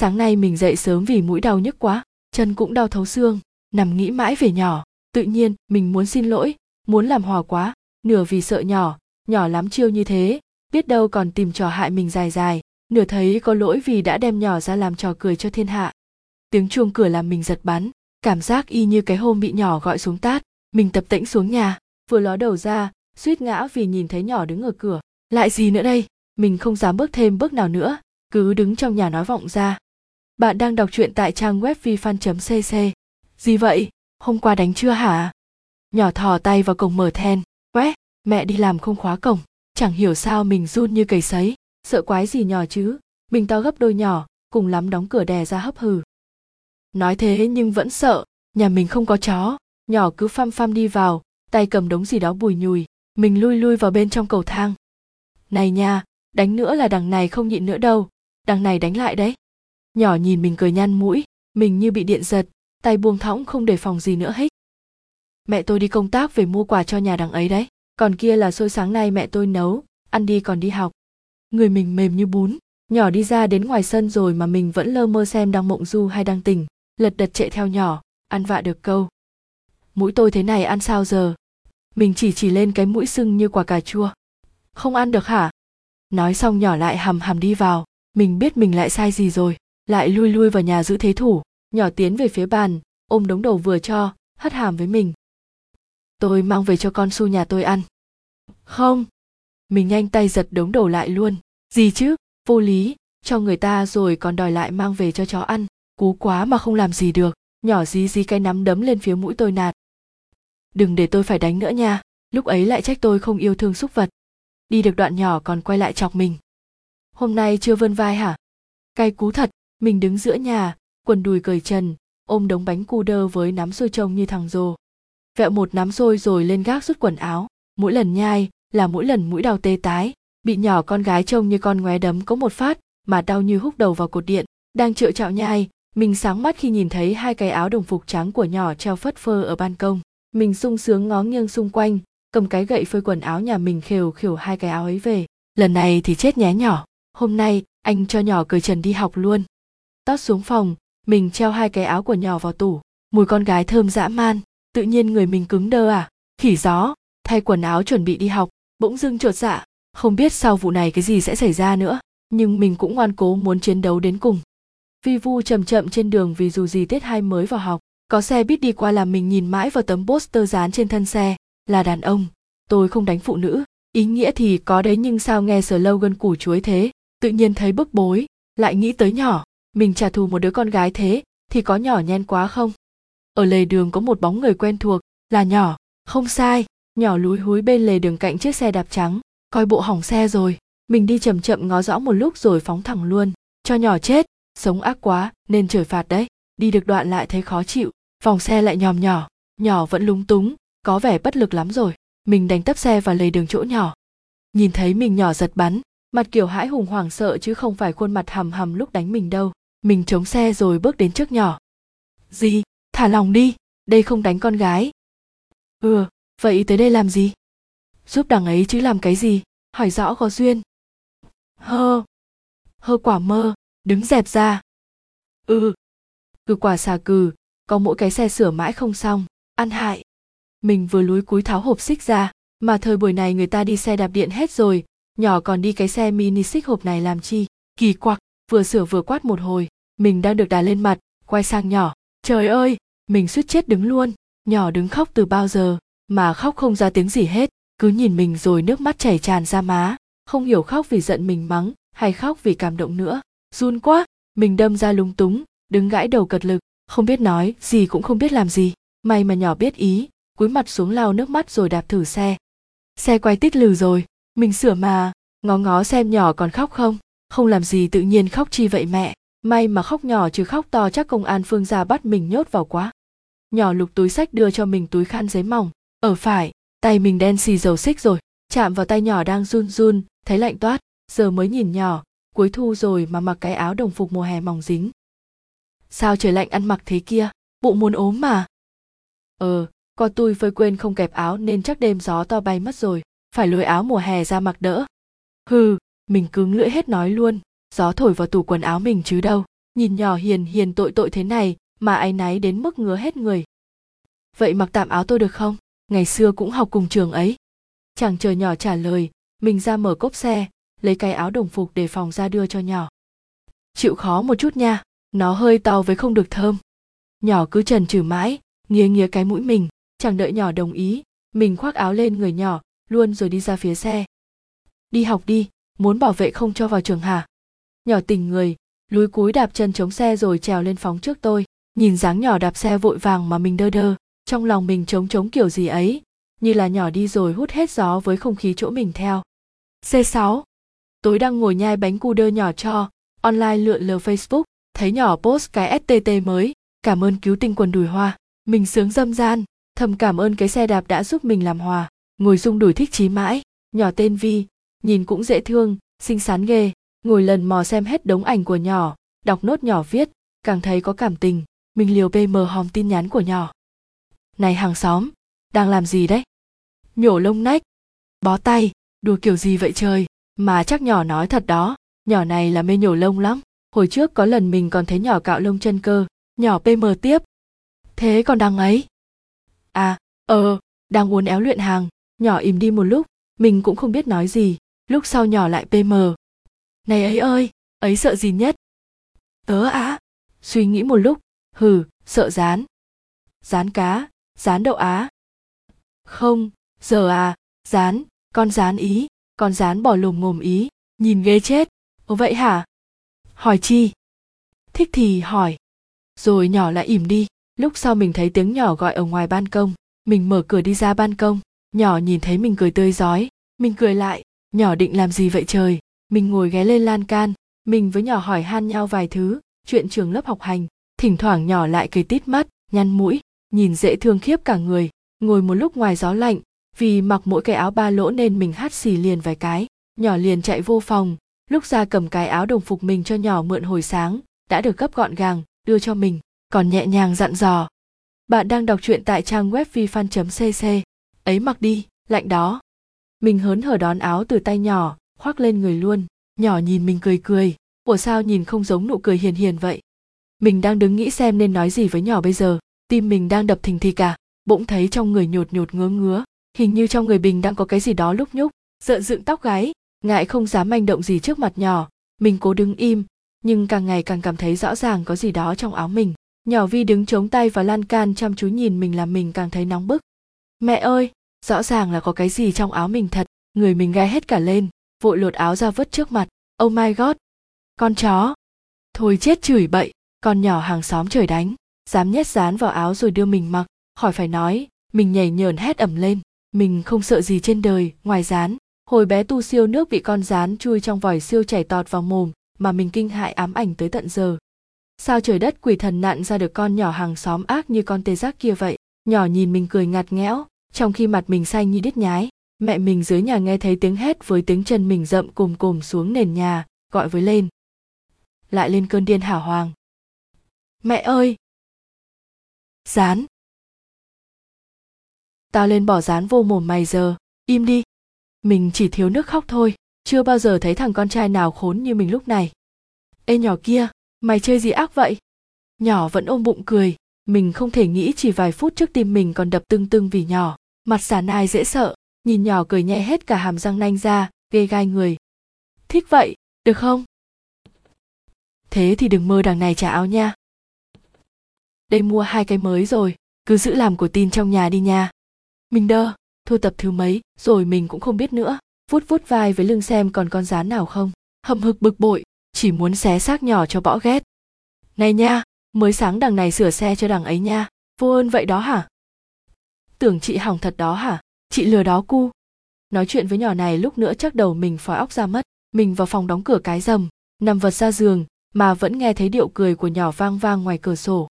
sáng nay mình dậy sớm vì mũi đau nhức quá, chân cũng đau thấu xương, nằm nghĩ mãi về nhỏ. Tự nhiên, mình muốn xin lỗi, muốn làm hòa quá, nửa vì sợ nhỏ nhỏ lắm chiêu như thế. Biết đâu còn tìm trò hại mình dài dài, nửa thấy có lỗi vì đã đem nhỏ ra làm trò cười cho thiên hạ. Tiếng chuông cửa làm mình giật bắn, cảm giác y như cái hôm bị nhỏ gọi xuống tát. Mình tập tễnh xuống nhà, vừa ló đầu ra, suýt ngã vì nhìn thấy nhỏ đứng ở cửa. Lại gì nữa đây? Mình không dám bước thêm bước nào nữa, cứ đứng trong nhà nói vọng ra bạn đang đọc truyện tại trang web vifan cc gì vậy? Hôm qua đánh chưa hả? Nhỏ thò tay vào cổng mở then. Quét mẹ đi làm không khóa cổng. Chẳng hiểu sao mình run như cầy sấy. Sợ quái gì nhỏ chứ? Mình to gấp đôi nhỏ, cùng lắm đóng cửa đè ra hấp hừ. Nói thế nhưng vẫn sợ. Nhà mình không có chó. Nhỏ cứ phăm phăm đi vào, tay cầm đống gì đó bùi nhùi. Mình lui lui vào bên trong cầu thang. Này nha, đánh nữa là đằng này không nhịn nữa đâu. Đằng này đánh lại đấy nhỏ nhìn mình cười nhăn mũi, mình như bị điện giật, tay buông thõng không đề phòng gì nữa hết. Mẹ tôi đi công tác về mua quà cho nhà đằng ấy đấy, còn kia là xôi sáng nay mẹ tôi nấu, ăn đi còn đi học. Người mình mềm như bún, nhỏ đi ra đến ngoài sân rồi mà mình vẫn lơ mơ xem đang mộng du hay đang tỉnh lật đật chạy theo nhỏ, ăn vạ được câu. Mũi tôi thế này ăn sao giờ? Mình chỉ chỉ lên cái mũi sưng như quả cà chua. Không ăn được hả? Nói xong nhỏ lại hầm hầm đi vào, mình biết mình lại sai gì rồi lại lui lui vào nhà giữ thế thủ, nhỏ tiến về phía bàn, ôm đống đầu vừa cho, hất hàm với mình. Tôi mang về cho con su nhà tôi ăn. Không. Mình nhanh tay giật đống đầu lại luôn. Gì chứ? Vô lý. Cho người ta rồi còn đòi lại mang về cho chó ăn. Cú quá mà không làm gì được. Nhỏ dí dí cái nắm đấm lên phía mũi tôi nạt. Đừng để tôi phải đánh nữa nha. Lúc ấy lại trách tôi không yêu thương súc vật. Đi được đoạn nhỏ còn quay lại chọc mình. Hôm nay chưa vươn vai hả? Cay cú thật mình đứng giữa nhà, quần đùi cởi trần, ôm đống bánh cu đơ với nắm xôi trông như thằng rồ vẹo một nắm xôi rồi lên gác rút quần áo. Mỗi lần nhai là mỗi lần mũi đau tê tái. Bị nhỏ con gái trông như con ngoé đấm có một phát mà đau như húc đầu vào cột điện. Đang trựa trạo nhai, mình sáng mắt khi nhìn thấy hai cái áo đồng phục trắng của nhỏ treo phất phơ ở ban công. Mình sung sướng ngó nghiêng xung quanh, cầm cái gậy phơi quần áo nhà mình khều khều hai cái áo ấy về. Lần này thì chết nhé nhỏ. Hôm nay, anh cho nhỏ cởi trần đi học luôn tót xuống phòng, mình treo hai cái áo của nhỏ vào tủ. Mùi con gái thơm dã man, tự nhiên người mình cứng đơ à? Khỉ gió, thay quần áo chuẩn bị đi học, bỗng dưng chột dạ. Không biết sau vụ này cái gì sẽ xảy ra nữa, nhưng mình cũng ngoan cố muốn chiến đấu đến cùng. Vi vu chậm chậm trên đường vì dù gì tết hai mới vào học, có xe biết đi qua làm mình nhìn mãi vào tấm poster dán trên thân xe, là đàn ông. Tôi không đánh phụ nữ, ý nghĩa thì có đấy nhưng sao nghe slogan củ chuối thế? Tự nhiên thấy bức bối, lại nghĩ tới nhỏ mình trả thù một đứa con gái thế thì có nhỏ nhen quá không? Ở lề đường có một bóng người quen thuộc, là nhỏ, không sai, nhỏ lúi húi bên lề đường cạnh chiếc xe đạp trắng, coi bộ hỏng xe rồi. Mình đi chậm chậm ngó rõ một lúc rồi phóng thẳng luôn. Cho nhỏ chết, sống ác quá, nên trời phạt đấy. Đi được đoạn lại thấy khó chịu, vòng xe lại nhòm nhỏ nhỏ vẫn lúng túng, có vẻ bất lực lắm rồi. Mình đánh tấp xe vào lề đường chỗ nhỏ. Nhìn thấy mình nhỏ giật bắn mặt kiểu hãi hùng hoảng sợ chứ không phải khuôn mặt hầm hầm lúc đánh mình đâu. Mình chống xe rồi bước đến trước nhỏ. Gì? Thả lòng đi. Đây không đánh con gái. Ừ vậy tới đây làm gì? Giúp đằng ấy chứ làm cái gì? Hỏi rõ có duyên. Hơ. Hơ quả mơ. Đứng dẹp ra. Ừ. Cừ quả xà cừ. Có mỗi cái xe sửa mãi không xong. Ăn hại. Mình vừa lúi cúi tháo hộp xích ra. Mà thời buổi này người ta đi xe đạp điện hết rồi nhỏ còn đi cái xe mini xích hộp này làm chi? Kỳ quặc, vừa sửa vừa quát một hồi. Mình đang được đà lên mặt, quay sang nhỏ. Trời ơi, mình suýt chết đứng luôn. Nhỏ đứng khóc từ bao giờ, mà khóc không ra tiếng gì hết. Cứ nhìn mình rồi nước mắt chảy tràn ra má. Không hiểu khóc vì giận mình mắng, hay khóc vì cảm động nữa. Run quá, mình đâm ra lúng túng, đứng gãi đầu cật lực. Không biết nói, gì cũng không biết làm gì. May mà nhỏ biết ý, cúi mặt xuống lau nước mắt rồi đạp thử xe. Xe quay tít lừ rồi mình sửa mà. Ngó ngó xem nhỏ còn khóc không? Không làm gì tự nhiên khóc chi vậy mẹ. May mà khóc nhỏ chứ khóc to chắc công an phương ra bắt mình nhốt vào quá. Nhỏ lục túi sách đưa cho mình túi khăn giấy mỏng. Ở phải, tay mình đen xì dầu xích rồi. Chạm vào tay nhỏ đang run run, thấy lạnh toát. Giờ mới nhìn nhỏ, cuối thu rồi mà mặc cái áo đồng phục mùa hè mỏng dính. Sao trời lạnh ăn mặc thế kia? Bụng muốn ốm mà. Ờ có tôi phơi quên không kẹp áo nên chắc đêm gió to bay mất rồi phải lôi áo mùa hè ra mặc đỡ. Hừ, mình cứng lưỡi hết nói luôn. Gió thổi vào tủ quần áo mình chứ đâu. Nhìn nhỏ hiền hiền tội tội thế này, mà áy náy đến mức ngứa hết người. Vậy mặc tạm áo tôi được không? Ngày xưa cũng học cùng trường ấy. Chàng chờ nhỏ trả lời, mình ra mở cốp xe, lấy cái áo đồng phục để phòng ra đưa cho nhỏ. Chịu khó một chút nha, nó hơi to với không được thơm. Nhỏ cứ trần trừ mãi, nghía nghía cái mũi mình chẳng đợi nhỏ đồng ý, mình khoác áo lên người nhỏ luôn rồi đi ra phía xe. Đi học đi muốn bảo vệ không cho vào trường hả? Nhỏ tình người lúi cúi đạp chân chống xe rồi trèo lên phóng trước tôi. Nhìn dáng nhỏ đạp xe vội vàng mà mình đơ đơ trong lòng mình trống trống kiểu gì ấy. Như là nhỏ đi rồi hút hết gió với không khí chỗ mình theo. C6 Tối đang ngồi nhai bánh cu đơ nhỏ cho, online lượn lờ Facebook, thấy nhỏ post cái STT mới, cảm ơn cứu tinh quần đùi hoa. Mình sướng dâm gian, thầm cảm ơn cái xe đạp đã giúp mình làm hòa, ngồi rung đùi thích chí mãi, nhỏ tên Vi, nhìn cũng dễ thương, xinh xắn ghê, ngồi lần mò xem hết đống ảnh của nhỏ, đọc nốt nhỏ viết, càng thấy có cảm tình, mình liều PM hòm tin nhắn của nhỏ. Này hàng xóm, đang làm gì đấy? Nhổ lông nách, bó tay, đùa kiểu gì vậy trời? mà chắc nhỏ nói thật đó. Nhỏ này là mê nhổ lông lắm. Hồi trước có lần mình còn thấy nhỏ cạo lông chân cơ. Nhỏ pm tiếp. Thế còn đang ấy? À ờ đang uốn éo luyện hàng nhỏ im đi một lúc, mình cũng không biết nói gì. Lúc sau nhỏ lại pm này ấy ơi, ấy sợ gì nhất? Tớ á suy nghĩ một lúc. Hừ, sợ rán. Rán cá, rán đậu á. Không, giờ à rán, con rán ý, con rán bỏ lồm ngồm ý, nhìn ghê chết. Ồ vậy hả? Hỏi chi? Thích thì hỏi. Rồi nhỏ lại ỉm đi. Lúc sau mình thấy tiếng nhỏ gọi ở ngoài ban công, mình mở cửa đi ra ban công nhỏ nhìn thấy mình cười tươi rói. Mình cười lại. Nhỏ định làm gì vậy trời? Mình ngồi ghé lên lan can. Mình với nhỏ hỏi han nhau vài thứ. Chuyện trường lớp học hành. Thỉnh thoảng nhỏ lại cười tít mắt, nhăn mũi. Nhìn dễ thương khiếp cả người. Ngồi một lúc ngoài gió lạnh. Vì mặc mỗi cái áo ba lỗ nên mình hắt xì liền vài cái. Nhỏ liền chạy vô phòng. Lúc ra cầm cái áo đồng phục mình cho nhỏ mượn hồi sáng, đã được gấp gọn gàng, đưa cho mình, còn nhẹ nhàng dặn dò. Bạn đang đọc truyện tại trang web vifan cc ấy mặc đi, lạnh đó. Mình hớn hở đón áo từ tay nhỏ, khoác lên người luôn. Nhỏ nhìn mình cười cười. Ủa sao nhìn không giống nụ cười hiền hiền vậy? Mình đang đứng nghĩ xem nên nói gì với nhỏ bây giờ. Tim mình đang đập thình thịch cả bỗng thấy trong người nhột nhột ngứa ngứa. Hình như trong người bình đang có cái gì đó lúc nhúc sợ dựng tóc gáy. Ngại không dám manh động gì trước mặt nhỏ. Mình cố đứng im, nhưng càng ngày càng cảm thấy rõ ràng có gì đó trong áo mình. Nhỏ vi đứng chống tay vào lan can chăm chú nhìn mình làm mình càng thấy nóng bức. Mẹ ơi! Rõ ràng là có cái gì trong áo mình thật, người mình gai hết cả lên, vội lột áo ra vứt trước mặt. Oh my god! Con chó! Thôi chết chửi bậy, con nhỏ hàng xóm trời đánh, dám nhét dán vào áo rồi đưa mình mặc, khỏi phải nói, mình nhảy nhờn hét ẩm lên. Mình không sợ gì trên đời, ngoài rán hồi bé tu siêu nước bị con rán chui trong vòi siêu chảy tọt vào mồm, mà mình kinh hại ám ảnh tới tận giờ. Sao trời đất quỷ thần nặn ra được con nhỏ hàng xóm ác như con tê giác kia vậy? Nhỏ nhìn mình cười ngặt nghẽo trong khi mặt mình xanh như đít nhái, mẹ mình dưới nhà nghe thấy tiếng hét với tiếng chân mình rậm cùm cùm xuống nền nhà, gọi với lên. Lại lên cơn điên hảo hoàng. Mẹ ơi! Dán tao lên bỏ dán vô mồm mày giờ, im đi. Mình chỉ thiếu nước khóc thôi, chưa bao giờ thấy thằng con trai nào khốn như mình lúc này. Ê nhỏ kia, mày chơi gì ác vậy? Nhỏ vẫn ôm bụng cười, mình không thể nghĩ chỉ vài phút trước tim mình còn đập tưng tưng vì nhỏ mặt xả nai dễ sợ, nhìn nhỏ cười nhẹ hết cả hàm răng nanh ra, ghê gai người. Thích vậy, được không? Thế thì đừng mơ đằng này trả áo nha. Đây mua hai cái mới rồi, cứ giữ làm của tin trong nhà đi nha. Mình đơ, thu tập thứ mấy, rồi mình cũng không biết nữa. Vuốt vuốt vai với lưng xem còn con rán nào không. Hậm hực bực bội, chỉ muốn xé xác nhỏ cho bõ ghét. Này nha, mới sáng đằng này sửa xe cho đằng ấy nha. Vô ơn vậy đó hả? Tưởng chị hỏng thật đó hả? Chị lừa đó cu. Nói chuyện với nhỏ này lúc nữa chắc đầu mình phói óc ra mất, mình vào phòng đóng cửa cái rầm, nằm vật ra giường, mà vẫn nghe thấy điệu cười của nhỏ vang vang ngoài cửa sổ.